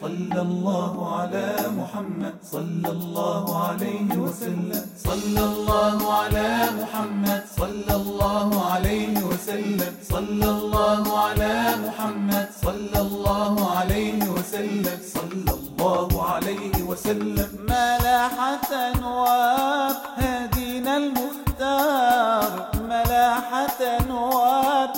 صلى الله على محمد. صلى الله عليه وسلم. صلى الله على محمد. صلى الله عليه وسلم. صلى الله على محمد. صلى الله عليه وسلم. صلى الله عليه وسلم. ملاحة أنوار هدينا المختار. ملاحة أنوار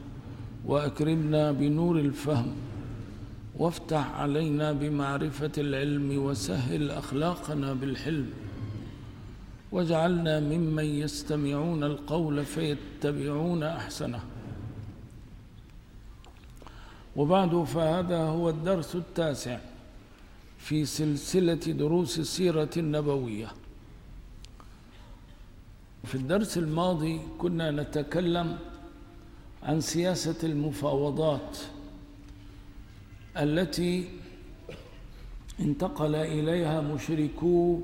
وأكرمنا بنور الفهم وافتح علينا بمعرفة العلم وسهل أخلاقنا بالحلم. واجعلنا ممن يستمعون القول فيتبعون أحسنه. وبعد فهذا هو الدرس التاسع في سلسلة دروس السيرة النبوية. في الدرس الماضي كنا نتكلم عن سياسة المفاوضات التي انتقل إليها مشركو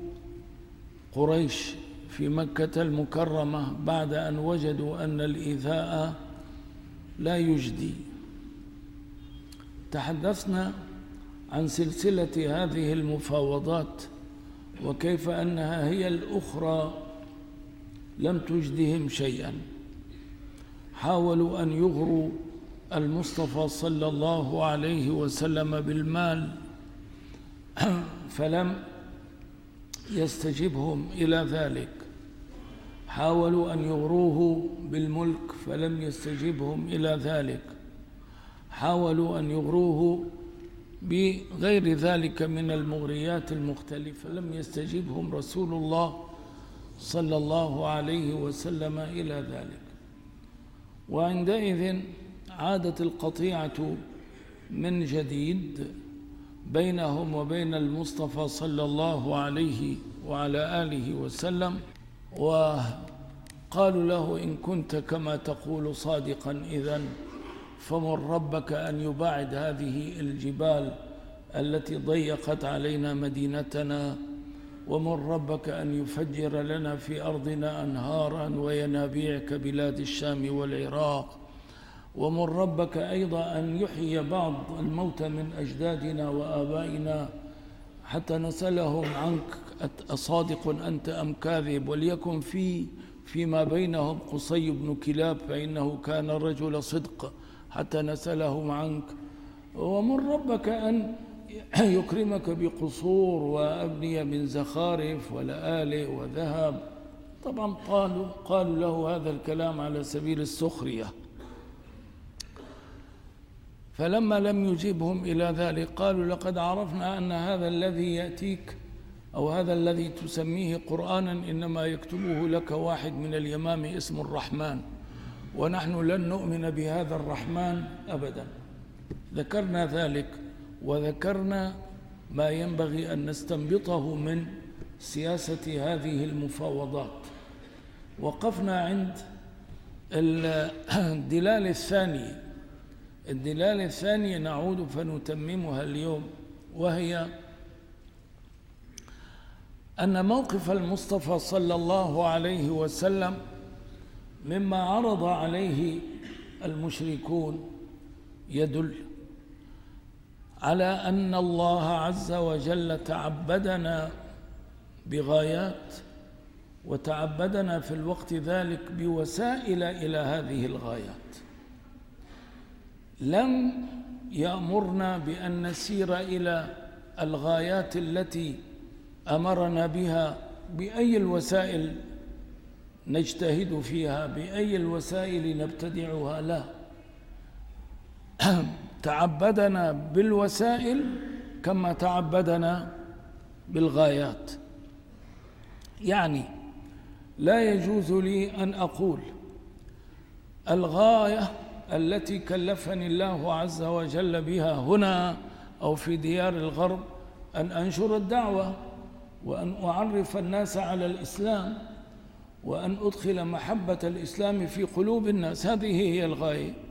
قريش في مكة المكرمة بعد أن وجدوا أن الإيذاء لا يجدي. تحدثنا عن سلسلة هذه المفاوضات وكيف أنها هي الأخرى لم تجدهم شيئا. حاولوا أن يغروا المصطفى صلى الله عليه وسلم بالمال فلم يستجبهم إلى ذلك. حاولوا أن يغروه بالملك فلم يستجبهم إلى ذلك. حاولوا أن يغروه بغير ذلك من المغريات المختلفة لم يستجبهم رسول الله صلى الله عليه وسلم إلى ذلك. وعندئذ عادت القطيعة من جديد بينهم وبين المصطفى صلى الله عليه وعلى آله وسلم وقالوا له إن كنت كما تقول صادقا إذن فمر ربك أن يباعد هذه الجبال التي ضيقت علينا مدينتنا ومر ربك أن يفجر لنا في أرضنا أنهارا وينابيع كبلاد الشام والعراق. ومر ربك أيضا أن يحيي بعض الموتى من أجدادنا وآبائنا حتى نسألهم عنك. أصادق أنت أم كاذب؟ وليكن في فيما بينهم قصي بن كلاب فإنه كان رجل صدق حتى نسألهم عنك. ومر ربك أن يكرمك بقصور وأبنية من زخارف ولآلئ وذهب. طبعا قالوا قالوا له هذا الكلام على سبيل السخرية. فلما لم يجيبهم إلى ذلك قالوا لقد عرفنا أن هذا الذي يأتيك أو هذا الذي تسميه قرآنا إنما يكتبه لك واحد من اليمام اسم الرحمن. ونحن لن نؤمن بهذا الرحمن أبدا. ذكرنا ذلك. وذكرنا ما ينبغي أن نستنبطه من سياسة هذه المفاوضات. وقفنا عند الدلال الثاني. الدلال الثاني نعود فنتممها اليوم وهي أن موقف المصطفى صلى الله عليه وسلم مما عرض عليه المشركون يدل على أن الله عز وجل تعبدنا بغايات وتعبدنا في الوقت ذلك بوسائل إلى هذه الغايات. لم يأمرنا بأن نسير إلى الغايات التي أمرنا بها بأي الوسائل نجتهد فيها بأي الوسائل نبتدعها. لا. تعبدنا بالوسائل كما تعبدنا بالغايات. يعني لا يجوز لي أن أقول الغاية التي كلفني الله عز وجل بها هنا أو في ديار الغرب أن أنشر الدعوة وأن أعرف الناس على الإسلام وأن أدخل محبة الإسلام في قلوب الناس. هذه هي الغاية.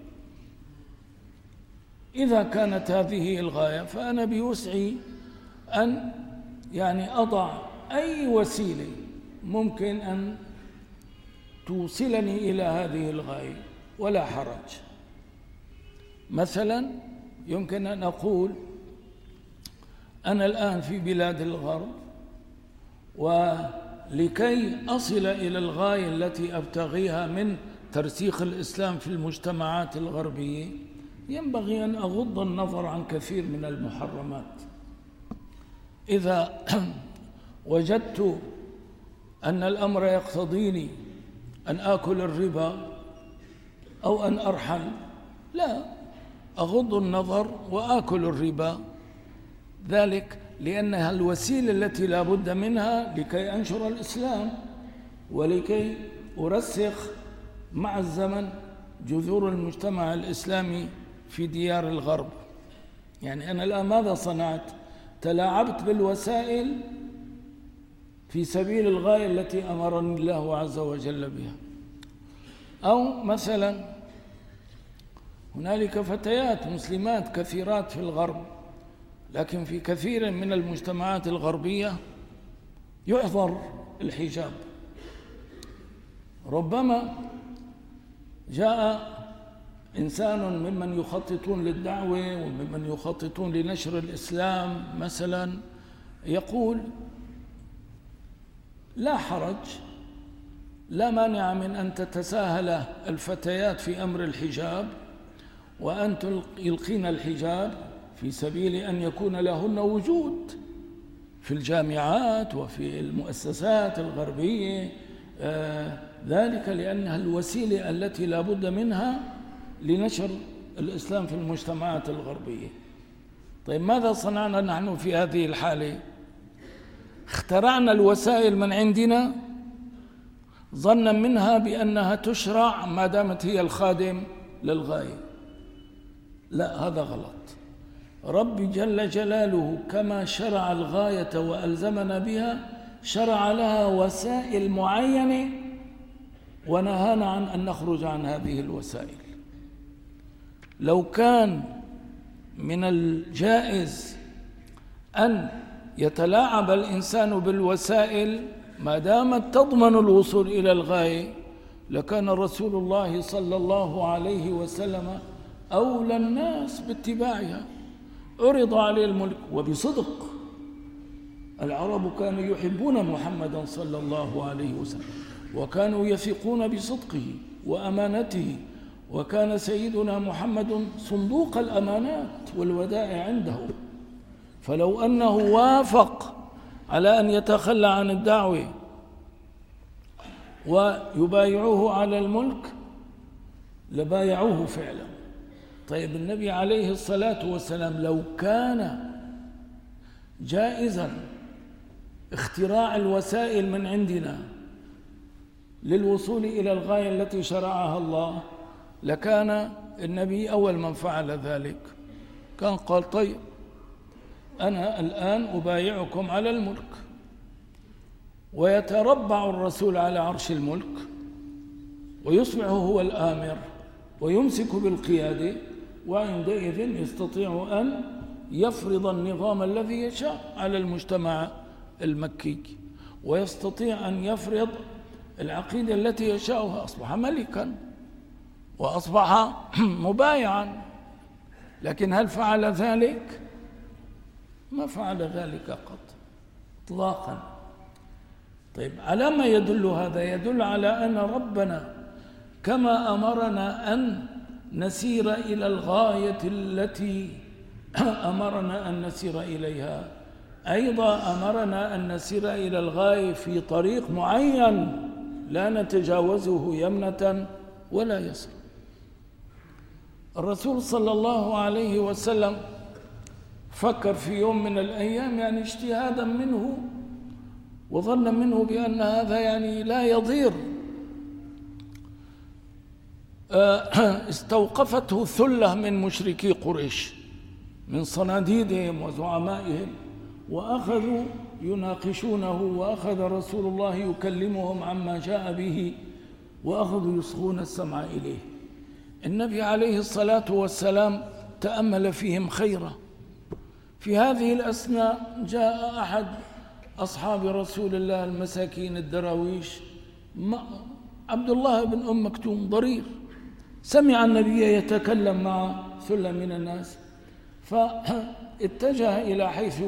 إذا كانت هذه الغاية فأنا بوسعي أن يعني أضع أي وسيلة ممكن أن توصلني إلى هذه الغاية ولا حرج. مثلا يمكن أن أقول أنا الآن في بلاد الغرب ولكي أصل إلى الغاية التي أبتغيها من ترسيخ الإسلام في المجتمعات الغربية ينبغي أن أغض النظر عن كثير من المحرمات. إذا وجدت أن الأمر يقتضيني أن آكل الربا أو أن أرحل لا أغض النظر وآكل الربا. ذلك لأنها الوسيلة التي لا بد منها لكي أنشر الإسلام ولكي أرسخ مع الزمن جذور المجتمع الإسلامي في ديار الغرب. يعني أنا الآن ماذا صنعت؟ تلاعبت بالوسائل في سبيل الغاية التي أمرني الله عز وجل بها. أو مثلا هنالك فتيات مسلمات كثيرات في الغرب لكن في كثير من المجتمعات الغربية يحظر الحجاب. ربما جاء إنسان ممن يخططون للدعوة وممن يخططون لنشر الإسلام مثلا يقول لا حرج لا مانع من أن تتساهل الفتيات في أمر الحجاب وأن يلقين الحجاب في سبيل أن يكون لهن وجود في الجامعات وفي المؤسسات الغربية. آه ذلك لأنها الوسيلة التي لا بد منها لنشر الإسلام في المجتمعات الغربية. طيب ماذا صنعنا نحن في هذه الحالة؟ اخترعنا الوسائل من عندنا ظنا منها بأنها تشرع ما دامت هي الخادم للغاية. لا هذا غلط. ربي جل جلاله كما شرع الغاية وألزمنا بها شرع لها وسائل معينة ونهانا عن أن نخرج عن هذه الوسائل. لو كان من الجائز أن يتلاعب الإنسان بالوسائل ما دامت تضمن الوصول إلى الغاية لكان رسول الله صلى الله عليه وسلم أولى الناس باتباعها. عرض عليه الملك وبصدق العرب كانوا يحبون محمدا صلى الله عليه وسلم وكانوا يثقون بصدقه وأمانته وكان سيدنا محمد صندوق الأمانات والودائع عنده. فلو أنه وافق على أن يتخلى عن الدعوة ويبايعوه على الملك لبايعوه فعلا. طيب النبي عليه الصلاة والسلام لو كان جائزا اختراع الوسائل من عندنا للوصول إلى الغاية التي شرعها الله لكان النبي أول من فعل ذلك. كان قال طيب أنا الآن أبايعكم على الملك ويتربع الرسول على عرش الملك ويصبح هو الآمر ويمسك بالقيادة وعندئذ يستطيع أن يفرض النظام الذي يشاء على المجتمع المكي ويستطيع أن يفرض العقيدة التي يشاءها أصبح ملكا. وأصبح مبايعا. لكن هل فعل ذلك؟ ما فعل ذلك قط اطلاقا. طيب على ما يدل هذا؟ يدل على أن ربنا كما أمرنا أن نسير إلى الغاية التي أمرنا أن نسير إليها. أيضا أمرنا أن نسير إلى الغاية في طريق معين لا نتجاوزه يمنة ولا يسرا الرسول صلى الله عليه وسلم فكر في يوم من الأيام يعني اجتهادا منه وظن منه بأن هذا يعني لا يضير. آه، استوقفته ثلة من مشركي قريش من صناديدهم وزعمائهم وأخذوا يناقشونه وأخذ رسول الله يكلمهم عما جاء به وأخذوا يصغون السمع إليه. النبي عليه الصلاة والسلام تأمل فيهم خيرا. في هذه الأثناء جاء أحد أصحاب رسول الله المساكين الدراويش عبد الله بن أم مكتوم ضرير. سمع النبي يتكلم مع ثلة من الناس فاتجه إلى حيث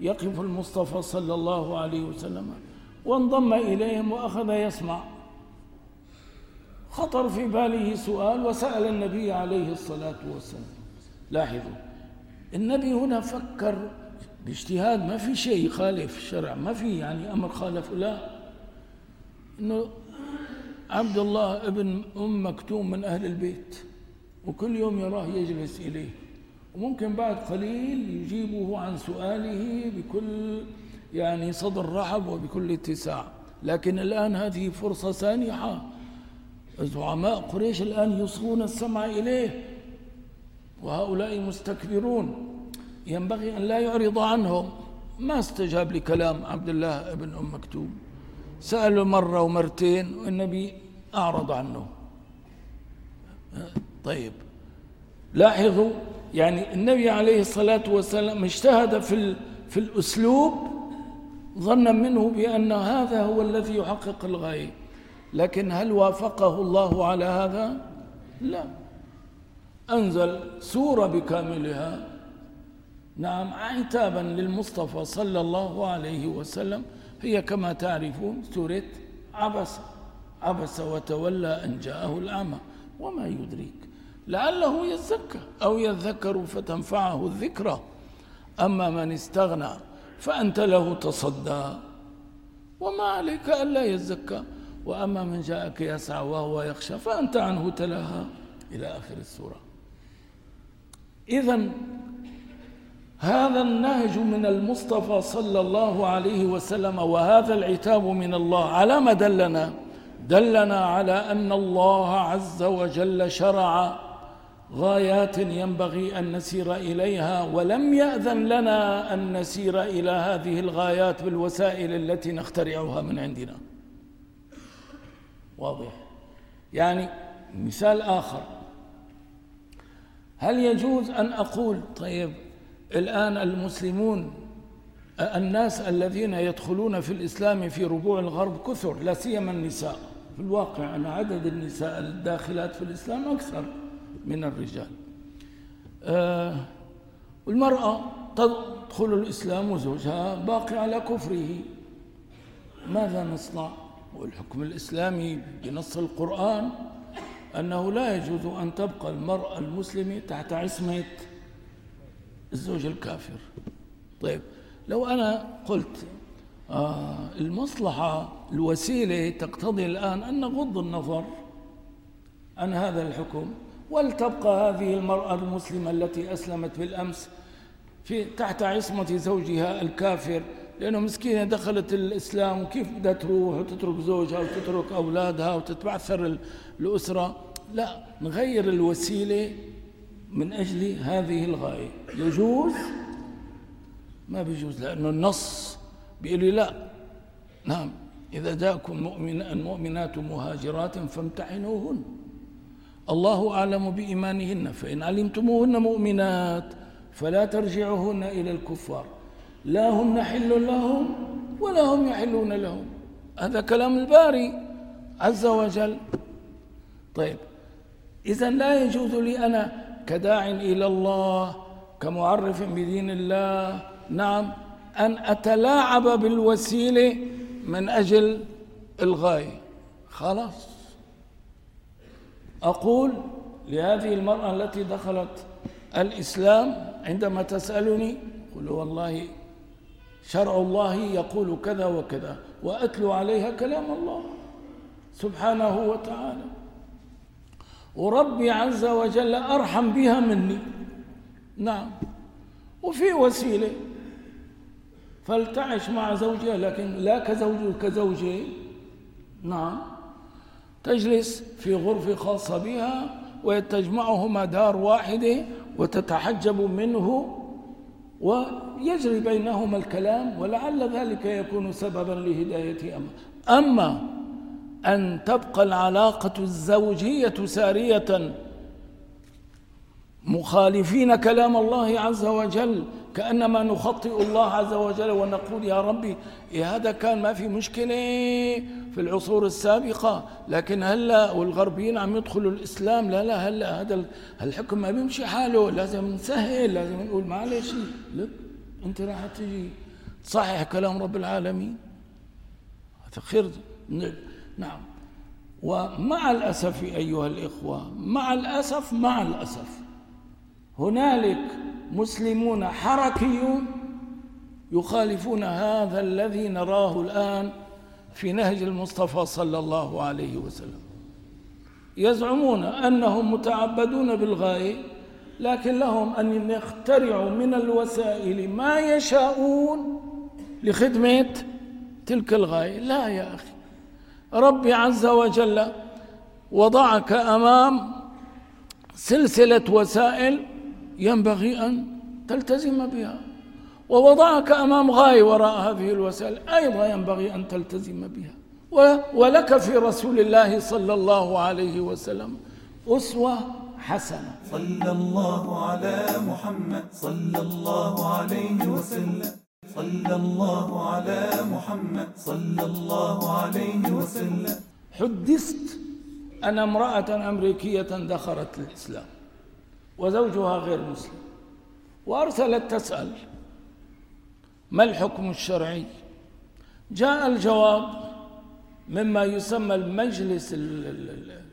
يقف المصطفى صلى الله عليه وسلم وانضم إليهم وأخذ يسمع. خطر في باله سؤال وسأل النبي عليه الصلاة والسلام. لاحظوا النبي هنا فكر باجتهاد ما في شيء يخالف الشرع ما في يعني أمر خالف. لا إنه عبد الله ابن أم مكتوم من أهل البيت وكل يوم يراه يجلس إليه. وممكن بعد قليل يجيبه عن سؤاله بكل يعني صدر رحب وبكل اتساع. لكن الآن هذه فرصة سانحة زعماء قريش الآن يصغون السمع إليه وهؤلاء مستكبرون. ينبغي أن لا يعرض عنهم. ما استجاب لكلام عبد الله بن أم مكتوم. سأله مرة ومرتين والنبي أعرض عنه. طيب. لاحظوا يعني النبي عليه الصلاة والسلام اجتهد في في الأسلوب ظنا منه بأن هذا هو الذي يحقق الغاية. لكن هل وافقه الله على هذا؟ لا. أنزل سورة بكاملها. نعم عتابا للمصطفى صلى الله عليه وسلم. هي كما تعرفون سورة عبس. عبس وتولى أن جاءه الأعمى وما يدريك. لعله يزكى أو يذكر فتنفعه الذكرى أما من استغنى فأنت له تصدى. وما عليك ألا يزكى. وأما من جاءك يسعى وهو يخشى فأنت عنه تلاها إلى آخر السورة. إذا هذا النهج من المصطفى صلى الله عليه وسلم وهذا العتاب من الله على ما دلنا؟ دلنا على أن الله عز وجل شرع غايات ينبغي أن نسير إليها ولم يأذن لنا أن نسير إلى هذه الغايات بالوسائل التي نخترعها من عندنا. واضح. يعني مثال آخر. هل يجوز أن أقول طيب الآن المسلمون الناس الذين يدخلون في الإسلام في ربوع الغرب كثر لا سيما النساء. في الواقع أن عدد النساء الداخلات في الإسلام أكثر من الرجال. آه والمرأة تدخل الإسلام وزوجها باقي على كفره. ماذا نصنع؟ والحكم الإسلامي بنص القرآن أنه لا يجوز أن تبقى المرأة المسلمة تحت عصمة الزوج الكافر. طيب لو أنا قلت آه المصلحة الوسيلة تقتضي الآن أن نغض النظر عن هذا الحكم ولتبقى هذه المرأة المسلمة التي أسلمت بالأمس في تحت عصمة زوجها الكافر لأنه مسكينة دخلت الإسلام وكيف بدها تروح وتترك زوجها وتترك أولادها وتتبعثر الأسرة؟ لا نغير الوسيلة من أجل هذه الغاية. يجوز؟ ما بيجوز لأنه النص بيقول لي لا. نعم إذا جاءكم مؤمن المؤمنات مهاجرات فامتحنوهن. الله أعلم بإيمانهن فإن علمتموهن مؤمنات فلا ترجعوهن إلى الكفار. لا هن حل لهم ولا هم يحلون لهم. هذا كلام الباري عز وجل. طيب إذا لا يجوز لي أنا كداع إلى الله كمعرف بدين الله نعم أن أتلاعب بالوسيلة من أجل الغاية خلاص. أقول لهذه المرأة التي دخلت الإسلام عندما تسألني قل والله شرع الله يقول كذا وكذا وأتلو عليها كلام الله سبحانه وتعالى. وربي عز وجل أرحم بها مني. نعم. وفي وسيلة فلتعش مع زوجها لكن لا كزوج كزوجه نعم. تجلس في غرفة خاصة بها وتجمعهما دار واحدة وتتحجب منه ويجري بينهما الكلام ولعل ذلك يكون سببا لهداية أمر أما أن تبقى العلاقة الزوجية سارية مخالفين كلام الله عز وجل كأنما نخطئ الله عز وجل ونقول يا ربي إيه هذا كان ما في مشكلة في العصور السابقة لكن هلا والغربيين عم يدخلوا الإسلام لا لا هلا هذا الحكم ما بيمشي حاله لازم نسهل لازم نقول معلش لك أنت راح تجي تصحح كلام رب العالمين؟ هذا خير نعم. ومع الأسف أيها الإخوة مع الأسف مع الأسف هنالك مسلمون حركيون يخالفون هذا الذي نراه الآن في نهج المصطفى صلى الله عليه وسلم. يزعمون أنهم متعبدون بالغاية لكن لهم أن يخترعوا من الوسائل ما يشاءون لخدمة تلك الغاية. لا يا أخي ربي عز وجل وضعك أمام سلسلة وسائل ينبغي أن تلتزم بها. ووضعك أمام غاية وراء هذه الوسائل أيضا ينبغي أن تلتزم بها. ولك في رسول الله صلى الله عليه وسلم أسوة حسنة. صلى الله على محمد صلى الله عليه وسلم. صلى الله على محمد صلى الله عليه وسلم. حدثت أن امرأة أمريكية دخلت الإسلام. وزوجها غير مسلم. وأرسلت تسأل ما الحكم الشرعي؟ جاء الجواب مما يسمى المجلس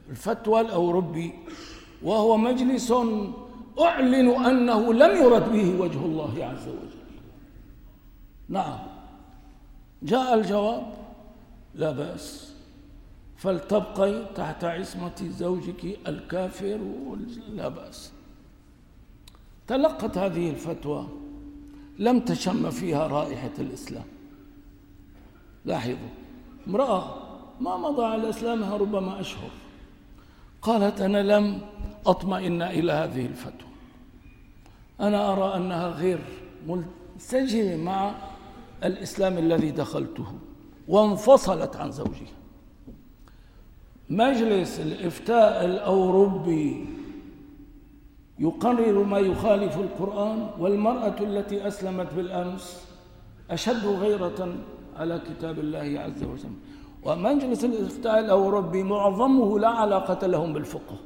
الفتوى الأوروبي وهو مجلس أعلن أنه لم يرد به وجه الله عز وجل. نعم. جاء الجواب لا بأس فلتبقي تحت عصمة زوجك الكافر لا بأس. تلقت هذه الفتوى لم تشم فيها رائحة الإسلام. لاحظوا امرأة ما مضى على إسلامها ربما أشهر قالت أنا لم أطمئن إلى هذه الفتوى. أنا أرى أنها غير منسجمة مع الإسلام الذي دخلته وانفصلت عن زوجها. مجلس الإفتاء الأوروبي يقرر ما يخالف القرآن والمرأة التي أسلمت بالأمس أشد غيرة على كتاب الله عز وجل. ومجلس الإفتاء الأوروبي معظمه لا علاقة لهم بالفقه.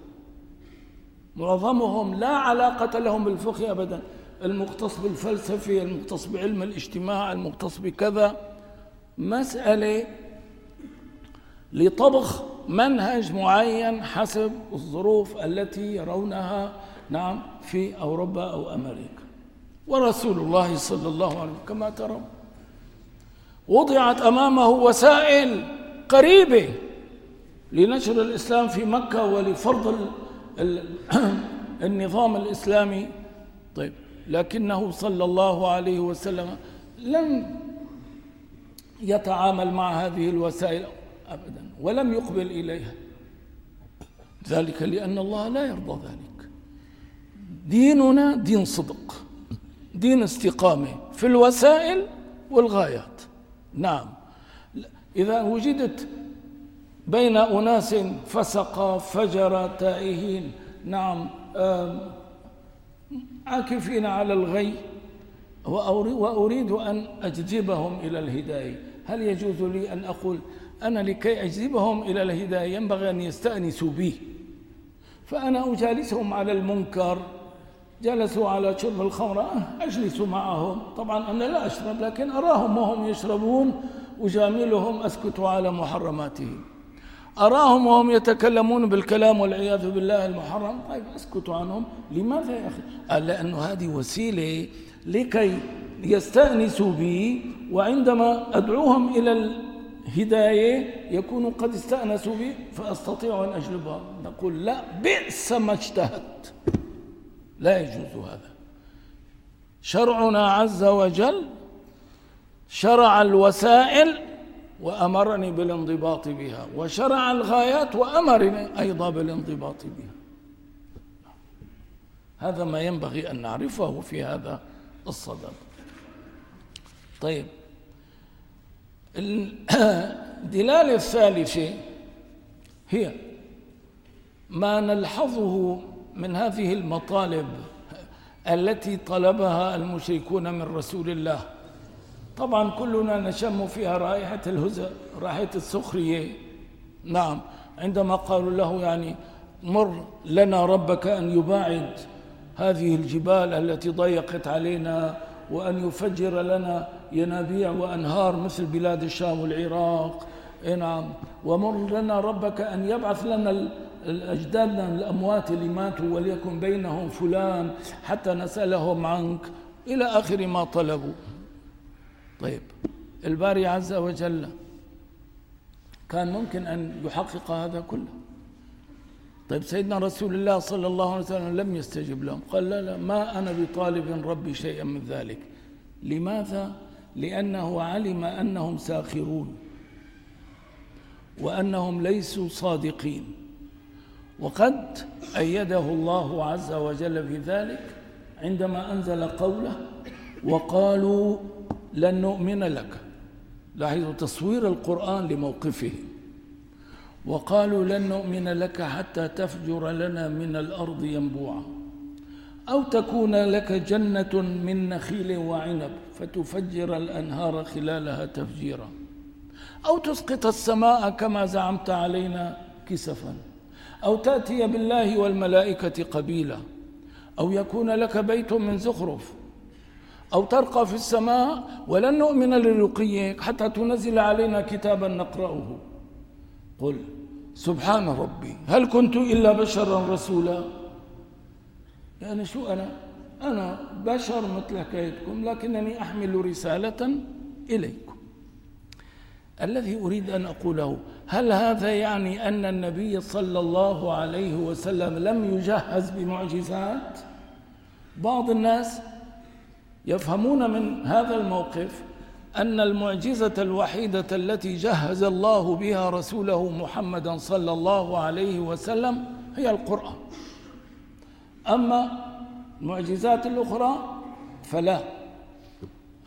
معظمهم لا علاقة لهم بالفقه أبدا. المختص بالفلسفة المختص بعلم الاجتماع المختص بكذا. مسألة لطبخ منهج معين حسب الظروف التي يرونها نعم في أوروبا أو أمريكا. ورسول الله صلى الله عليه وسلم كما ترون. وضعت أمامه وسائل قريبة لنشر الإسلام في مكة ولفرض النظام الإسلامي. طيب لكنه صلى الله عليه وسلم لم يتعامل مع هذه الوسائل أبدا ولم يقبل إليها. ذلك لأن الله لا يرضى ذلك. ديننا دين صدق دين استقامة في الوسائل والغايات. نعم. إذا وجدت بين أناس فسق فجر تائهين نعم عاكفين على الغي وأريد أن أجذبهم إلى الهداية. هل يجوز لي أن أقول أنا لكي أجذبهم إلى الهداية؟ ينبغي أن يستأنسوا بي. فأنا أجالسهم على المنكر جلسوا على شرب الخمر أجلس معهم. طبعا أنا لا أشرب لكن أراهم وهم يشربون أجاملهم أسكت على محرماتهم. أراهم وهم يتكلمون بالكلام والعياذ بالله المحرم. طيب أسكت عنهم. لماذا يا أخي؟ قال لأنه هذه وسيلة لكي يستأنسوا بي وعندما أدعوهم إلى الهداية يكونوا قد استأنسوا بي فأستطيع أن أجلبهم. نقول لا بئس ما اجتهدت. لا يجوز هذا. شرعنا عز وجل شرع الوسائل وأمرني بالانضباط بها وشرع الغايات وأمرني أيضا بالانضباط بها. هذا ما ينبغي أن نعرفه في هذا الصدد. طيب. الدلالة الثالثة هي ما نلحظه من هذه المطالب التي طلبها المشركون من رسول الله. طبعا كلنا نشم فيها رائحة الهزء رائحة السخرية. نعم عندما قالوا له يعني مر لنا ربك أن يباعد هذه الجبال التي ضيقت علينا وأن يفجر لنا ينابيع وأنهار مثل بلاد الشام والعراق. إيه نعم ومر لنا ربك أن يبعث لنا أجدادنا الأموات اللي ماتوا وليكن بينهم فلان حتى نسألهم عنك إلى آخر ما طلبوا. طيب الباري عز وجل كان ممكن أن يحقق هذا كله. طيب سيدنا رسول الله صلى الله عليه وسلم لم يستجب لهم. قال لا لا ما أنا بطالب ربي شيئا من ذلك. لماذا؟ لأنه علم أنهم ساخرون وأنهم ليسوا صادقين. وقد أيده الله عز وجل في ذلك عندما أنزل قوله وقالوا لن نؤمن لك. لاحظوا تصوير القرآن لموقفه. وقالوا لن نؤمن لك حتى تفجر لنا من الأرض ينبوعا. أو تكون لك جنة من نخيل وعنب فتفجر الأنهار خلالها تفجيرا. أو تسقط السماء كما زعمت علينا كسفا. أو تأتي بالله والملائكة قبيلا أو يكون لك بيت من زخرف أو ترقى في السماء ولن نؤمن لرقيك حتى تنزل علينا كتابا نقرأه. قل سبحان ربي هل كنت إلا بشرا رسولا؟ يعني شو أنا؟ أنا بشر مثل حكايتكم لكنني أحمل رسالة إليكم. الذي أريد أن أقوله هل هذا يعني أن النبي صلى الله عليه وسلم لم يجهز بمعجزات؟ بعض الناس يفهمون من هذا الموقف أن المعجزة الوحيدة التي جهز الله بها رسوله محمدا صلى الله عليه وسلم هي القرآن. أما المعجزات الأخرى فلا.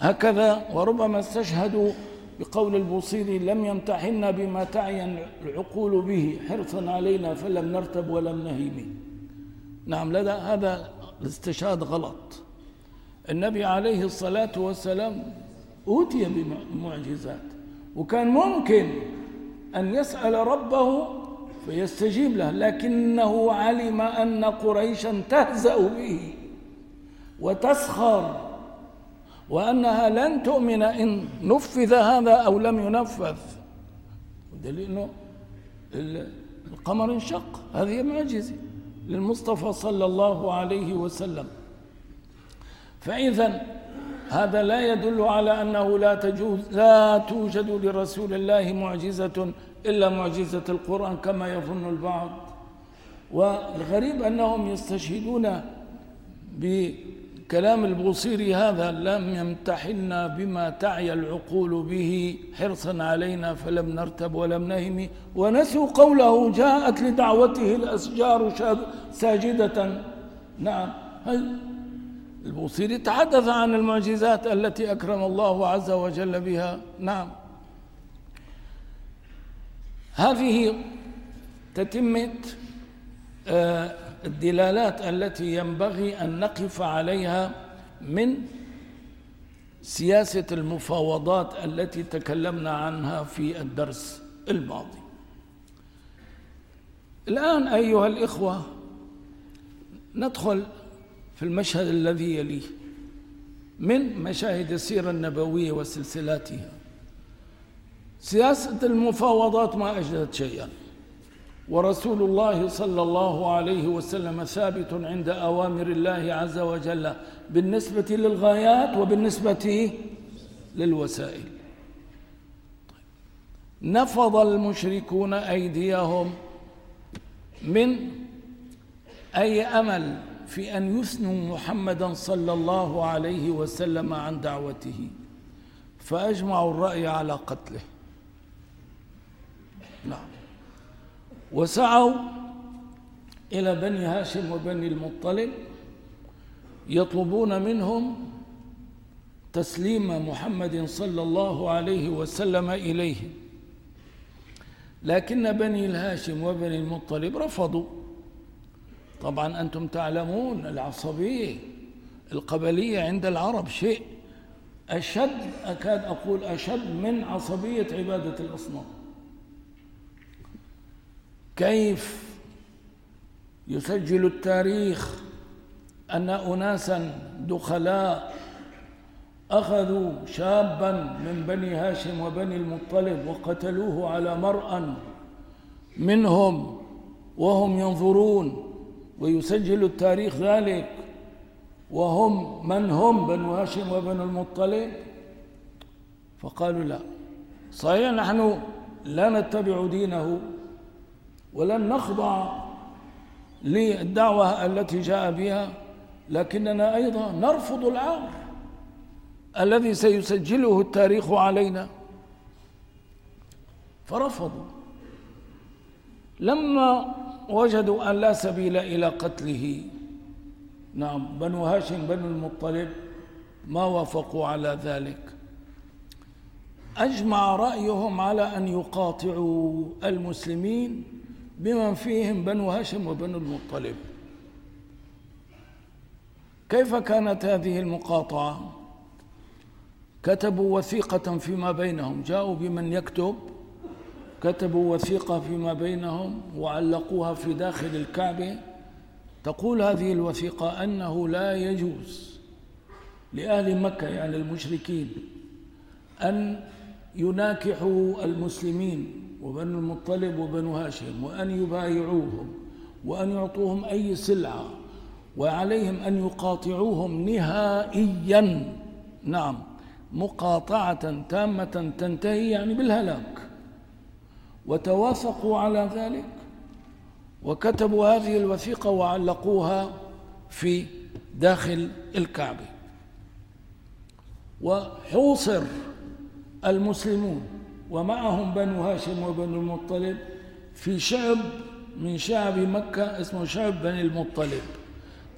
هكذا وربما استشهدوا بقول البوصيري لم يمتحنا بما تعين العقول به. حرصا علينا فلم نرتب ولم نهيم نعم لدى هذا الاستشهاد غلط. النبي عليه الصلاة والسلام أوتي بمعجزات وكان ممكن أن يسأل ربه فيستجيب له لكنه علم أن قريشا تهزأ به وتسخر. وأنها لن تؤمن إن نفذ هذا أو لم ينفذ. دليل أنه القمر انشق. هذه معجزة للمصطفى صلى الله عليه وسلم. فإذا هذا لا يدل على أنه لا تجوز لا توجد لرسول الله معجزة إلا معجزة القرآن كما يظن البعض. والغريب أنهم يستشهدون بكلام البوصيري هذا لم يمتحنا بما تعي العقول به. حرصا علينا فلم نرتب ولم نهم. ونسوا قوله جاءت لدعوته الأشجار ساجدة. نعم. البوصيري تحدث عن المعجزات التي أكرم الله عز وجل بها؟ نعم. هذه تتمة آه، الدلالات التي ينبغي أن نقف عليها من سياسة المفاوضات التي تكلمنا عنها في الدرس الماضي. الآن أيها الإخوة ندخل في المشهد الذي يليه من مشاهد السيرة النبوية وسلسلاتها. سياسة المفاوضات ما أجدت شيئا. ورسول الله صلى الله عليه وسلم ثابت عند أوامر الله عز وجل بالنسبة للغايات وبالنسبة للوسائل. نفض المشركون أيديهم من أي أمل في أن يثنوا محمدا صلى الله عليه وسلم عن دعوته فأجمعوا الرأي على قتله. نعم. وسعوا إلى بني هاشم وبني المطلب يطلبون منهم تسليم محمد صلى الله عليه وسلم إليه. لكن بني الهاشم وبني المطلب رفضوا. طبعا أنتم تعلمون العصبية القبلية عند العرب شيء أشد أكاد أقول أشد من عصبية عبادة الأصنام. كيف يسجل التاريخ أن أناسا دخلاء أخذوا شابا من بني هاشم وبني المطلب وقتلوه على مرأى منهم وهم ينظرون ويسجل التاريخ ذلك وهم من هم بنو هاشم وبنو المطلب؟ فقالوا لا. صحيح نحن لا نتبع دينه. ولن نخضع للدعوة التي جاء بها لكننا أيضا نرفض العار الذي سيسجله التاريخ علينا. فرفضوا. لما وجدوا أن لا سبيل إلى قتله نعم بنو هاشم بنو المطلب ما وافقوا على ذلك. أجمع رأيهم على أن يقاطعوا المسلمين بمن فيهم بنو هاشم وبنو المطلب. كيف كانت هذه المقاطعة؟ كتبوا وثيقة فيما بينهم. جاءوا بمن يكتب كتبوا وثيقة فيما بينهم وعلقوها في داخل الكعبة تقول هذه الوثيقة أنه لا يجوز لأهل مكة يعني المشركين أن يناكحوا المسلمين. وبنو المطلب وبنو هاشم وأن يبايعوهم وأن يعطوهم أي سلعة وعليهم أن يقاطعوهم نهائيا. نعم مقاطعة تامة تنتهي يعني بالهلاك. وتوافقوا على ذلك وكتبوا هذه الوثيقة وعلقوها في داخل الكعبة. وحوصر المسلمون ومعهم بنو هاشم وبنو المطلب في شعب من شعب مكة اسمه شعب بني المطلب.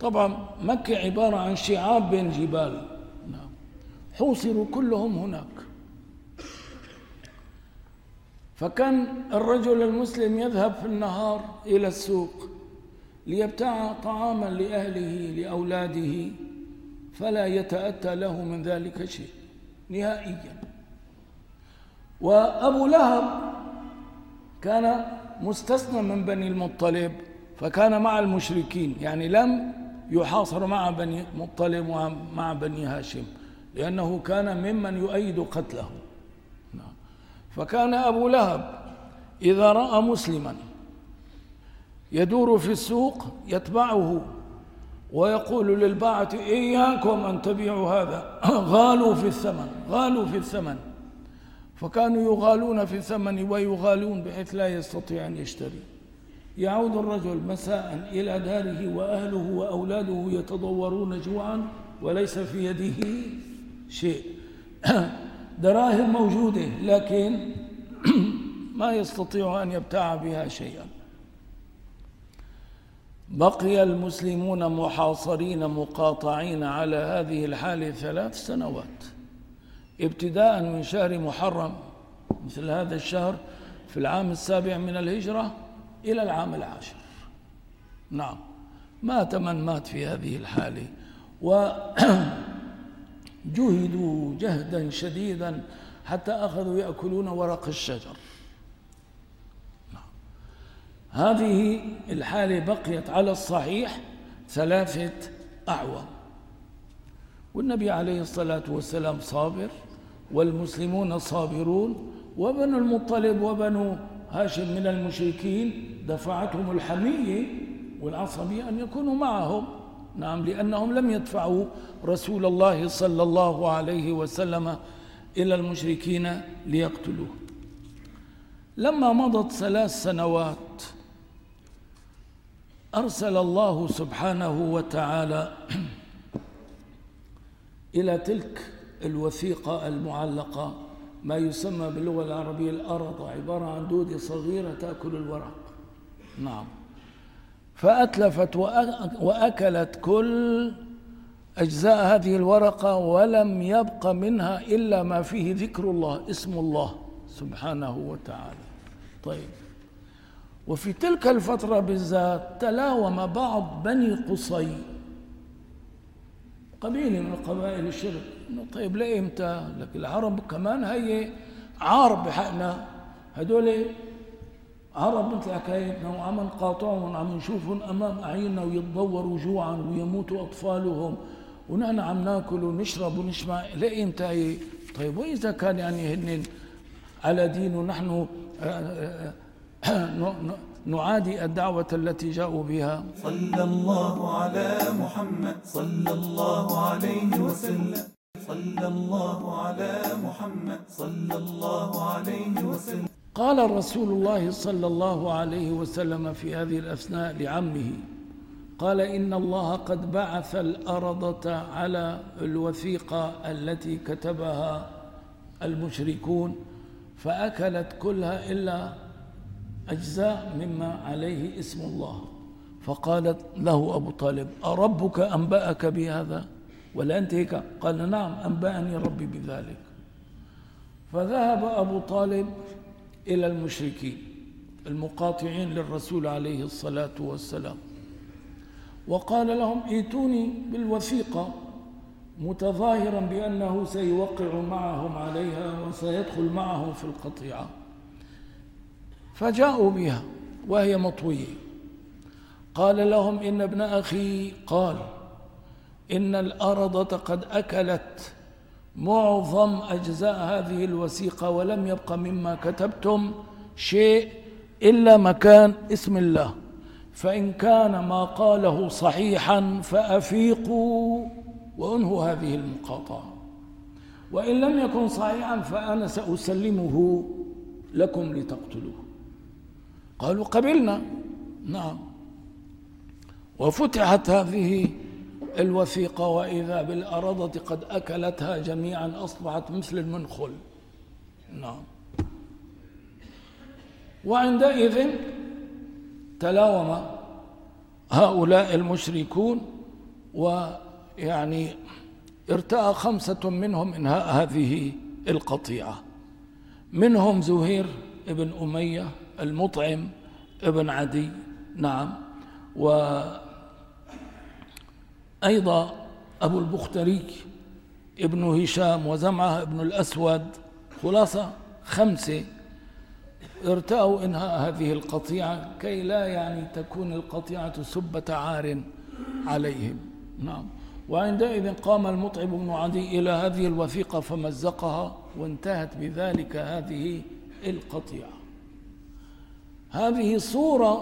طبعا مكة عبارة عن شعاب بين جبال. نعم. حوصروا كلهم هناك. فكان الرجل المسلم يذهب في النهار إلى السوق ليبتاع طعاما لأهله لأولاده فلا يتأتى له من ذلك شيء نهائيا. وأبو لهب كان مستثنى من بني المطلب فكان مع المشركين يعني لم يحاصر مع بني مطلب ومع بني هاشم لأنه كان ممن يؤيد قتله. نعم. فكان أبو لهب إذا رأى مسلما يدور في السوق يتبعه ويقول للباعة إياكم أن تبيعوا هذا. غالوا في الثمن غالوا في الثمن. فكانوا يغالون في الثمن ويغالون بحيث لا يستطيع أن يشتري. يعود الرجل مساء إلى داره وأهله وأولاده يتضورون جوعا وليس في يده شيء. دراهم موجودة لكن ما يستطيع أن يبتاع بها شيئا. بقي المسلمون محاصرين مقاطعين على هذه الحال ثلاث سنوات. ابتداء من شهر محرم مثل هذا الشهر في العام السابع من الهجرة إلى العام العاشر. نعم. مات من مات في هذه الحالة. وجهدوا جهدا شديدا حتى أخذوا يأكلون ورق الشجر. نعم. هذه الحالة بقيت على الصحيح ثلاثة أعوام. والنبي عليه الصلاة والسلام صابر والمسلمون صابرون وبنو المطلب وبنو هاشم من المشركين دفعتهم الحمية والعصبية أن يكونوا معهم. نعم لأنهم لم يدفعوا رسول الله صلى الله عليه وسلم إلى المشركين ليقتلوه. لما مضت ثلاث سنوات أرسل الله سبحانه وتعالى إلى تلك الوثيقة المعلقة ما يسمى باللغة العربية الأرض عبارة عن دودة صغيرة تأكل الورق. نعم. فأتلفت وأكلت كل أجزاء هذه الورقة ولم يبق منها إلا ما فيه ذكر الله اسم الله سبحانه وتعالى. طيب. وفي تلك الفترة بالذات تلاوم بعض بني قصي قبيلة من قبائل الشرك. طيب ليه إمتى؟ لك العرب كمان هي عار بحقنا. هدول عرب مثل حكايتنا وعم نقاطعهم وعم نشوفهم أمام أعيننا ويتضوروا جوعا ويموتوا أطفالهم. ونحن عم ناكل ونشرب ونشمع. ليه إمتى هي؟ طيب وإذا كان يعني هن على دين ونحن آه، آه، آه، نعادي الدعوة التي جاءوا بها. صلى الله على محمد. صلى الله عليه وسلم. صلى الله على محمد. صلى الله عليه وسلم. قال رسول الله صلى الله عليه وسلم في هذه الأثناء لعمه قال إن الله قد بعث الأرضة على الوثيقة التي كتبها المشركون فأكلت كلها إلا أجزاء مما عليه اسم الله. فقالت له أبو طالب أربك أنبأك بهذا؟ ولا أنت هيك قال نعم أنبأني ربي بذلك. فذهب أبو طالب إلى المشركين المقاطعين للرسول عليه الصلاة والسلام. وقال لهم ائتوني بالوثيقة متظاهرا بأنه سيوقع معهم عليها وسيدخل معهم في القطيعة. فجاءوا بها وهي مطوية. قال لهم إن ابن أخي قال إن الأرض قد أكلت معظم أجزاء هذه الوثيقة ولم يبق مما كتبتم شيء إلا مكان اسم الله. فإن كان ما قاله صحيحا فأفيقوا وأنهوا هذه المقاطعة. وإن لم يكن صحيحا فأنا سأسلمه لكم لتقتلوه. قالوا قبلنا. نعم. وفتحت هذه الوثيقة وإذا بالأرضة قد أكلتها جميعا أصبحت مثل المنخل. نعم. وعندئذ تلاوم هؤلاء المشركون ويعني ارتأى خمسة منهم إنهاء هذه القطيعة. منهم زهير ابن أمية المطعم ابن عدي نعم. وأيضا أبو البختري ابن هشام وزمعة ابن الأسود خلاصة خمسة. ارتأوا إنهاء هذه القطيعة كي لا يعني تكون القطيعة سبة عار عليهم. نعم. وعندئذ قام المطعم بن عدي إلى هذه الوثيقة فمزقها وانتهت بذلك هذه القطيعة. هذه صورة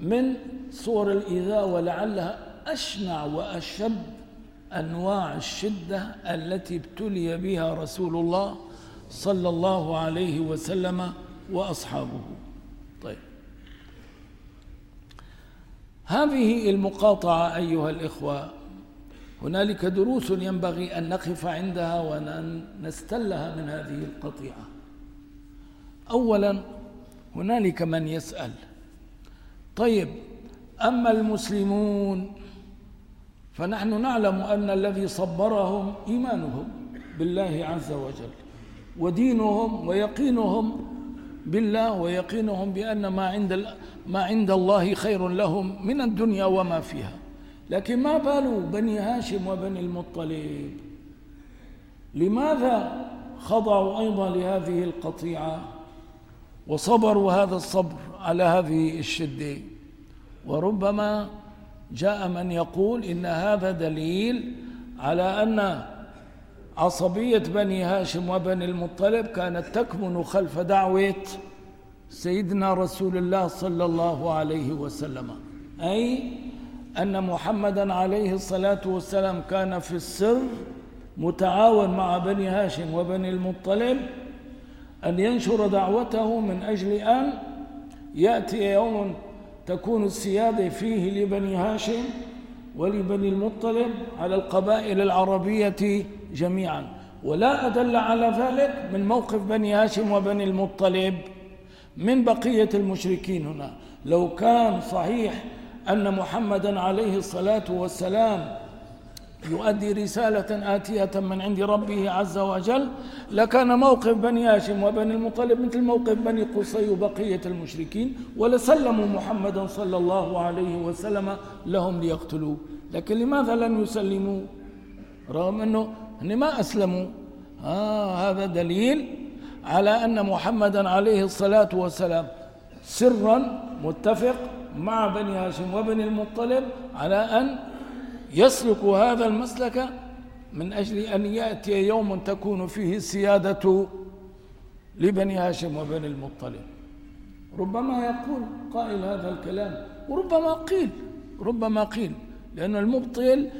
من صور الإيذاء ولعلها أشنع وأشد أنواع الشدة التي ابتلي بها رسول الله صلى الله عليه وسلم وأصحابه. طيب. هذه المقاطعة أيها الإخوة هنالك دروس ينبغي أن نقف عندها وأن نستلها من هذه القطيعة. أولا هنالك من يسأل. طيب أما المسلمون فنحن نعلم أن الذي صبرهم إيمانهم بالله عز وجل ودينهم ويقينهم بالله ويقينهم بأن ما عند ما عند الله خير لهم من الدنيا وما فيها. لكن ما بال بني هاشم وبني المطلب؟ لماذا خضعوا أيضا لهذه القطيعة؟ وصبروا هذا الصبر على هذه الشدة. وربما جاء من يقول إن هذا دليل على أن عصبية بني هاشم وبني المطلب كانت تكمن خلف دعوة سيدنا رسول الله صلى الله عليه وسلم. أي أن محمدا عليه الصلاة والسلام كان في السر متعاون مع بني هاشم وبني المطلب أن ينشر دعوته من أجل أن يأتي يوم تكون السيادة فيه لبني هاشم ولبني المطلب على القبائل العربية جميعا. ولا أدل على ذلك من موقف بني هاشم وبني المطلب من بقية المشركين هنا. لو كان صحيح أن محمدا عليه الصلاة والسلام يؤدي رسالة آتية من عند ربه عز وجل. لكان موقف بني هاشم وبني المطلب مثل موقف بني قصي وبقية المشركين ولسلموا محمدا صلى الله عليه وسلم لهم ليقتلوه. لكن لماذا لم يسلموا؟ رغم أنه ما أسلموا. آه هذا دليل على أن محمدا عليه الصلاة والسلام سرا متفق مع بني هاشم وبني المطلب على أن يسلك هذا المسلك من أجل أن يأتي يوم تكون فيه السيادة لبني هاشم وبني المطلب. ربما يقول قائل هذا الكلام وربما قيل ربما قيل لأن المبطل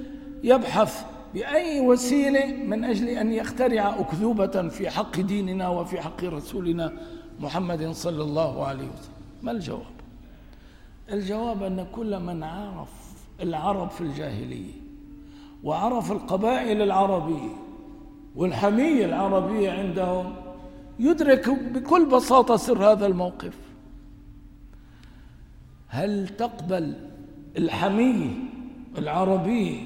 يبحث بأي وسيلة من أجل أن يخترع أكذوبة في حق ديننا وفي حق رسولنا محمد صلى الله عليه وسلم. ما الجواب؟ الجواب أن كل من عرف العرب في الجاهلية وعرف القبائل العربية والحمية العربية عندهم يدرك بكل بساطة سر هذا الموقف. هل تقبل الحمية العربية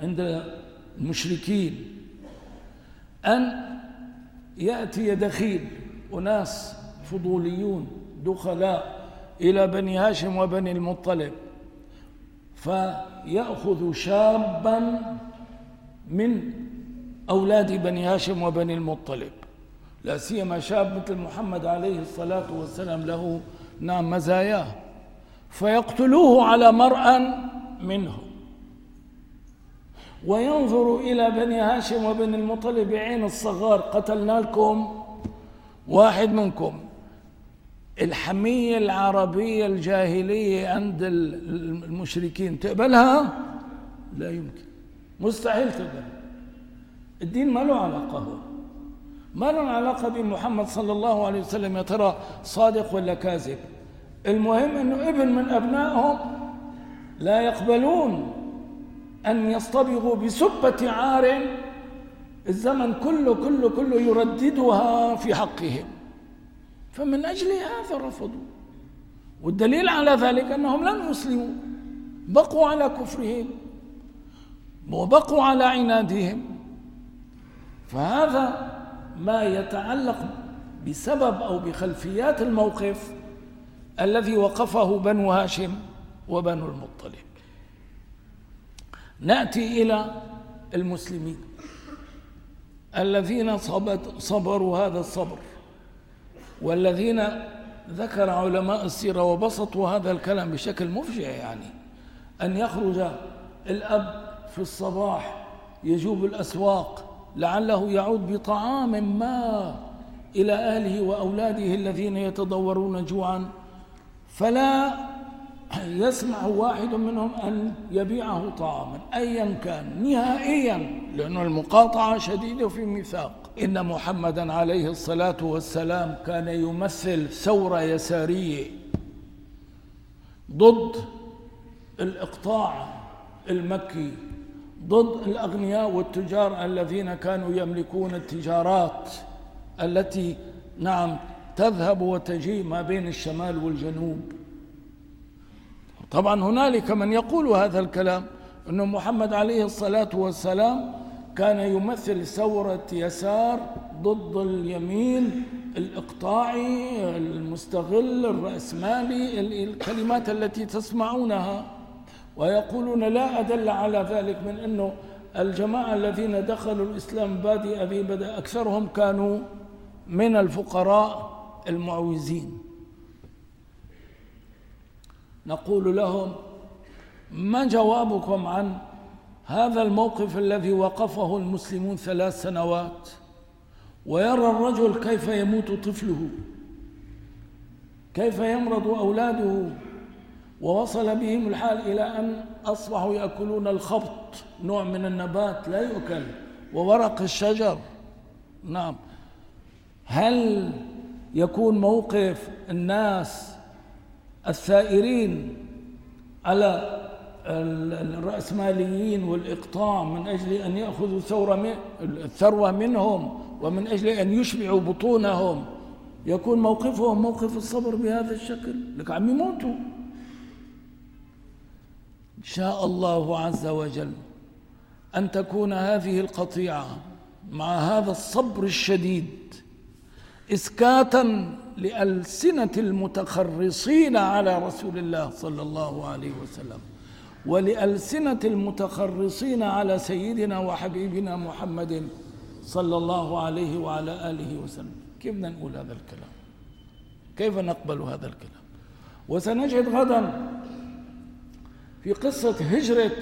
عند المشركين أن يأتي دخيل أناس فضوليون دخلاء إلى بني هاشم وبني المطلب فيأخذ شابا من أولاد بني هاشم وبني المطلب. لا سيما شاب مثل محمد عليه الصلاة والسلام له نعم مزاياه فيقتلوه على مرأى منه. وينظر إلى بني هاشم وبني المطلب بعين الصغار قتلنا لكم واحد منكم. الحمية العربية الجاهلية عند المشركين تقبلها؟ لا يمكن. مستحيل تقبل. الدين ما له علاقة هو ما له علاقة بمحمد صلى الله عليه وسلم. يا ترى صادق ولا كاذب؟ المهم إنه ابن من أبنائهم لا يقبلون أن يصطبغوا بسبة عار. الزمن كله كله كله يرددها في حقهم. فمن أجل هذا رفضوا. والدليل على ذلك أنهم لم يسلموا. بقوا على كفرهم وبقوا على عنادهم. فهذا ما يتعلق بسبب أو بخلفيات الموقف الذي وقفه بنو هاشم وبنو المطلب. نأتي إلى المسلمين الذين صبروا هذا الصبر. والذين ذكر علماء السيرة وبسطوا هذا الكلام بشكل مفجع يعني أن يخرج الأب في الصباح يجوب الأسواق لعله يعود بطعام ما إلى أهله وأولاده الذين يتضورون جوعا. فلا يسمع واحد منهم أن يبيعه طعاما أيا كان نهائيا لأن المقاطعة شديدة في ميثاق. إن محمدا عليه الصلاة والسلام كان يمثل ثورة يسارية ضد الإقطاع المكي ضد الأغنياء والتجار الذين كانوا يملكون التجارات التي نعم تذهب وتجي ما بين الشمال والجنوب. طبعا هنالك من يقول هذا الكلام أن محمد عليه الصلاة والسلام كان يمثل ثورة يسار ضد اليمين الإقطاعي المستغل الرأسمالي الكلمات التي تسمعونها. ويقولون لا أدل على ذلك من أنه الجماعة الذين دخلوا الإسلام بادئ أبي بدأ أكثرهم كانوا من الفقراء المعوزين. نقول لهم ما جوابكم عن هذا الموقف الذي وقفه المسلمون ثلاث سنوات ويرى الرجل كيف يموت طفله كيف يمرض أولاده ووصل بهم الحال إلى أن أصبحوا يأكلون الخبط نوع من النبات لا يؤكل وورق الشجر. نعم. هل يكون موقف الناس الثائرين على الرأسماليين والإقطاع من أجل أن يأخذوا ثورة الثروة منهم ومن أجل أن يشبعوا بطونهم. يكون موقفهم موقف الصبر بهذا الشكل. لك عم يموتوا شاء الله عز وجل أن تكون هذه القطيعة مع هذا الصبر الشديد إسكاتا لألسنة المتخرصين على رسول الله صلى الله عليه وسلم. ولألسنة المتخرصين على سيدنا وحبيبنا محمد صلى الله عليه وعلى آله وسلم. كيف بدنا نقول هذا الكلام؟ كيف نقبل هذا الكلام؟ وسنجد غدا في قصة هجرة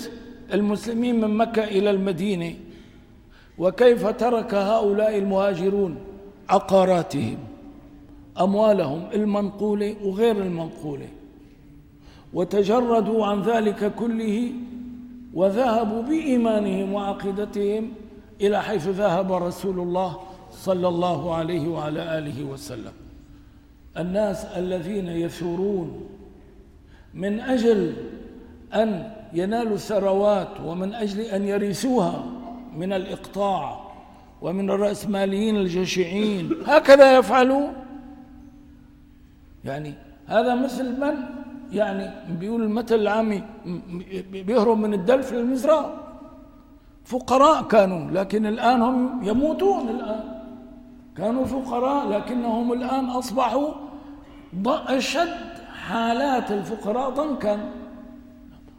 المسلمين من مكة إلى المدينة وكيف ترك هؤلاء المهاجرون عقاراتهم أموالهم المنقولة وغير المنقولة. وتجردوا عن ذلك كله وذهبوا بإيمانهم وعقيدتهم إلى حيث ذهب رسول الله صلى الله عليه وعلى آله وسلم. الناس الذين يثورون من أجل أن ينالوا الثروات ومن أجل أن يرثوها من الإقطاع ومن الرأسماليين الجشعين هكذا يفعلون. يعني هذا مثل من؟ يعني بيقول المثل العامي بيهرب من الدلف للمزرعة. فقراء كانوا لكن الآن هم يموتون الآن. كانوا فقراء لكنهم الآن أصبحوا أشد حالات الفقراء ضنكا.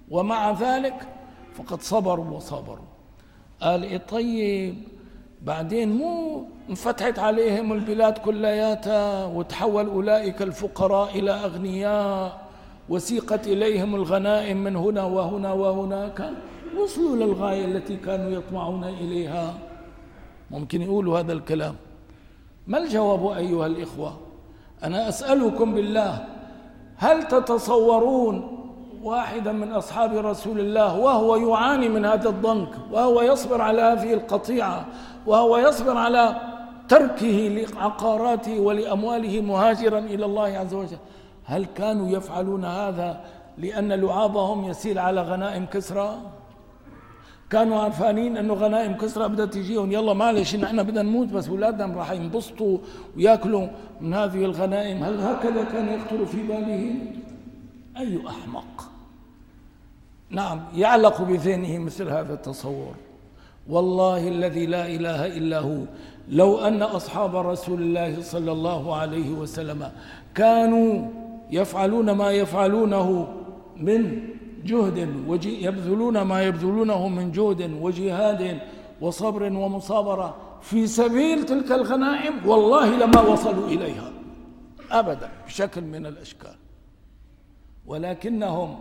ومع ذلك فقد صبروا وصبروا. قال إيه طيب بعدين مو انفتحت عليهم البلاد كلياتها وتحول أولئك الفقراء إلى أغنياء. وسيقت إليهم الغنائم من هنا وهنا وهناك وصلوا للغاية التي كانوا يطمعون إليها. ممكن يقولوا هذا الكلام. ما الجواب أيها الإخوة؟ أنا أسألكم بالله هل تتصورون واحدا من أصحاب رسول الله وهو يعاني من هذا الضنك وهو يصبر على هذه القطيعة وهو يصبر على تركه لعقاراته ولأمواله مهاجرا إلى الله عز وجل؟ هل كانوا يفعلون هذا لأن لعابهم يسيل على غنائم كسرى؟ كانوا عارفانين أنه غنائم كسرى بدها تجيهم. يلا معلش نحن بدنا نموت بس اولادنا راح ينبسطوا ويأكلوا من هذه الغنائم. هل هكذا كان يخطر في باله أي أحمق. نعم يعلق بذهنه مثل هذا التصور. والله الذي لا إله إلا هو. لو أن أصحاب رسول الله صلى الله عليه وسلم كانوا يفعلون ما يفعلونه من جهد يبذلون ما يبذلونه من جهد وجهاد وصبر ومصابرة. في سبيل تلك الغنائم والله لما وصلوا إليها. أبدا بشكل من الأشكال. ولكنهم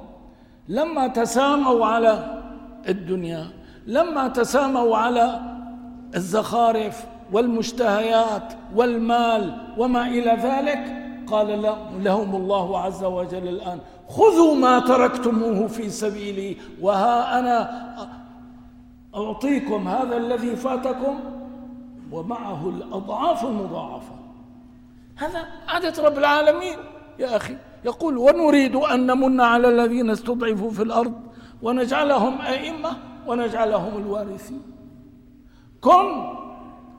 لما تساموا على الدنيا لما تساموا على الزخارف والمشتهيات والمال وما إلى ذلك قال لهم الله عز وجل الآن. خذوا ما تركتموه في سبيلي وها أنا أعطيكم هذا الذي فاتكم ومعه الأضعاف المضاعفة. هذا عادة رب العالمين يا أخي. يقول ونريد أن نمن على الذين استضعفوا في الأرض ونجعلهم أئمة ونجعلهم الوارثين. كن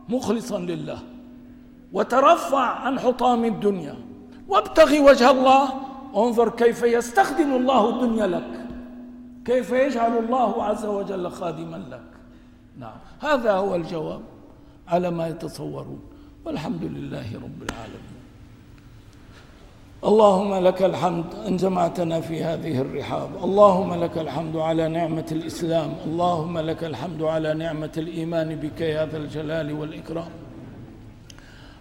مخلصا لله وترفع عن حطام الدنيا. وابتغي وجه الله. انظر كيف يستخدم الله الدنيا لك. كيف يجعل الله عز وجل خادما لك. نعم. هذا هو الجواب على ما يتصورون. والحمد لله رب العالمين. اللهم لك الحمد أن جمعتنا في هذه الرحاب. اللهم لك الحمد على نعمة الإسلام. اللهم لك الحمد على نعمة الإيمان بك يا ذا الجلال والإكرام.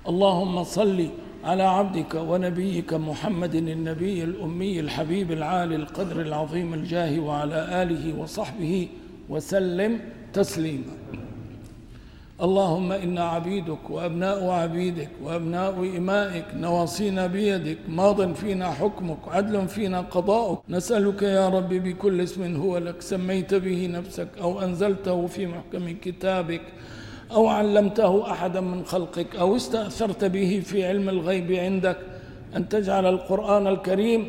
اللهم صلِّ على عبدك ونبيك محمد النبي الأمي الحبيب العالي القدر العظيم الجاه وعلى آله وصحبه وسلم تسليما. اللهم إنا عبيدك وأبناء عبيدك وأبناء إمائك نواصينا بيدك ماض فينا حكمك عدل فينا قضاؤك. نسألك يا رب بكل اسم هو لك سميت به نفسك أو أنزلته في محكم كتابك. أو علمته أحدا من خلقك أو استأثرت به في علم الغيب عندك أن تجعل القرآن الكريم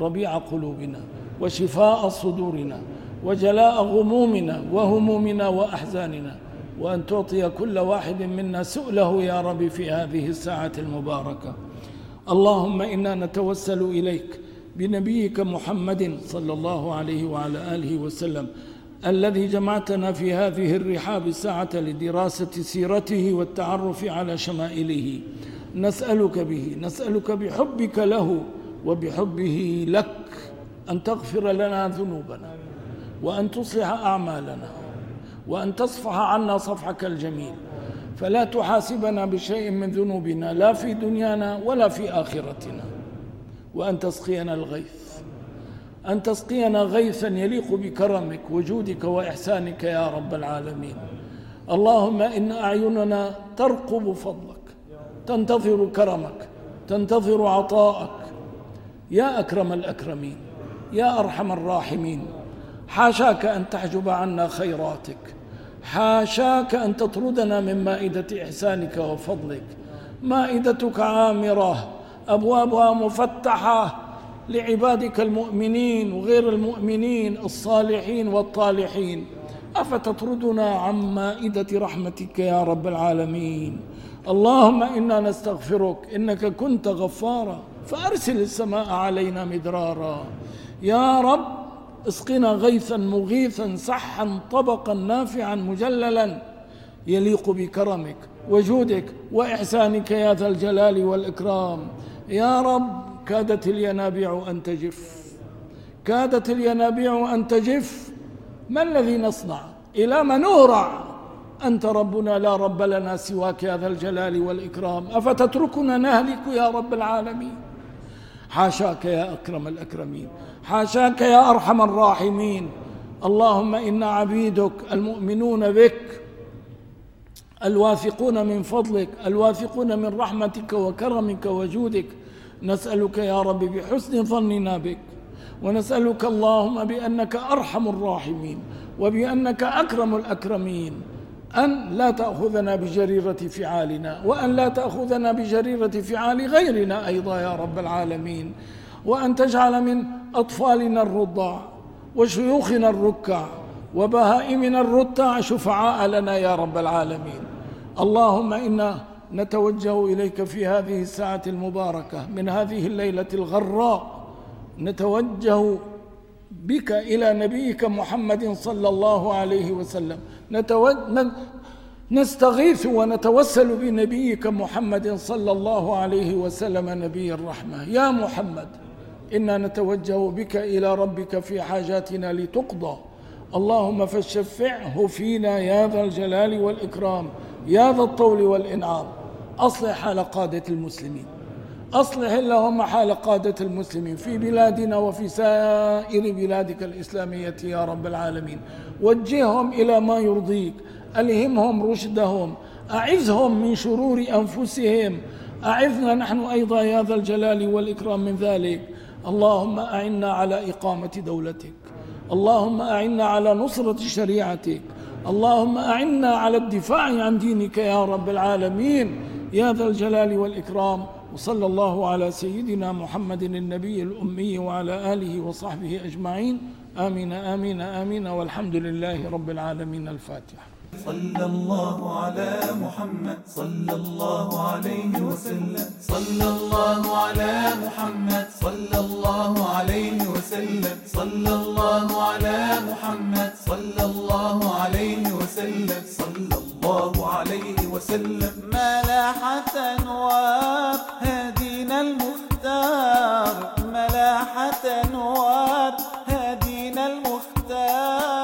ربيع قلوبنا وشفاء صدورنا وجلاء غمومنا وهمومنا وأحزاننا وأن تعطي كل واحد منا سؤله يا رب في هذه الساعة المباركة. اللهم إنا نتوسل إليك بنبيك محمد صلى الله عليه وعلى آله وسلم الذي جمعتنا في هذه الرحاب الساعة لدراسة سيرته والتعرف على شمائله. نسألك به نسألك بحبك له وبحبه لك أن تغفر لنا ذنوبنا وأن تصلح أعمالنا وأن تصفح عنا صفحك الجميل. فلا تحاسبنا بشيء من ذنوبنا لا في دنيانا ولا في آخرتنا. وأن تسقينا الغيث. أن تسقينا غيثا يليق بكرمك وجودك وإحسانك يا رب العالمين. اللهم إن أعيننا ترقب فضلك تنتظر كرمك تنتظر عطاءك. يا أكرم الأكرمين يا أرحم الراحمين. حاشاك أن تحجب عنا خيراتك حاشاك أن تطردنا من مائدة إحسانك وفضلك. مائدتك عامرة أبوابها مفتحة لعبادك المؤمنين وغير المؤمنين الصالحين والطالحين. أفتطردنا عن مائدة رحمتك يا رب العالمين. اللهم إنا نستغفرك إنك كنت غفارا فأرسل السماء علينا مدرارا. يا رب اسقنا غيثا مغيثا صحا طبقا نافعا مجللا. يليق بكرمك وجودك وإحسانك يا ذا الجلال والإكرام. يا رب كادت الينابيع أن تجف. كادت الينابيع أن تجف. ما الذي نصنع؟ إلى ما نورع أنت ربنا لا رب لنا سواك يا ذا الجلال والإكرام. أفتتركنا نهلك يا رب العالمين؟ حاشاك يا أكرم الأكرمين. حاشاك يا أرحم الراحمين. اللهم إنا عبيدك المؤمنون بك الواثقون من فضلك الواثقون من رحمتك وكرمك وجودك نسألك يا رب بحسن ظننا بك ونسألك اللهم بأنك أرحم الراحمين وبأنك أكرم الأكرمين أن لا تأخذنا بجريرة فعالنا وأن لا تأخذنا بجريرة فعال غيرنا أيضا يا رب العالمين وأن تجعل من أطفالنا الرضع وشيوخنا الركع وبهائمنا الرتع شفعاء لنا يا رب العالمين. اللهم إنا نتوجه إليك في هذه الساعة المباركة من هذه الليلة الغراء نتوجه بك إلى نبيك محمد صلى الله عليه وسلم. نستغيث ونتوسل بنبيك محمد صلى الله عليه وسلم نبي الرحمة. يا محمد إنا نتوجه بك إلى ربك في حاجاتنا لتقضى. اللهم فشفعه فينا يا ذا الجلال والإكرام يا ذا الطول والإنعام. أصلح حال قادة المسلمين. أصلح اللهم حال قادة المسلمين في بلادنا وفي سائر بلادك الإسلامية يا رب العالمين. وجههم إلى ما يرضيك ألهمهم رشدهم أعزهم من شرور أنفسهم. أعذنا نحن أيضا يا ذا الجلال والإكرام من ذلك. اللهم أعنا على إقامة دولتك. اللهم أعنا على نصرة شريعتك. اللهم أعنا على الدفاع عن دينك يا رب العالمين. يا ذا الجلال والإكرام وصلى الله على سيدنا محمد النبي الأمي وعلى آله وصحبه أجمعين. آمين آمين آمين والحمد لله رب العالمين. الفاتحة. صلى الله على محمد. صلى الله عليه وسلم. صلى الله على محمد. صلى الله عليه وسلم. صلى الله على محمد. صلى الله عليه وسلم. صلى الله عليه وسلم. ملاحة أنوار هدينا المختار. ملاحة أنوار هدينا المختار.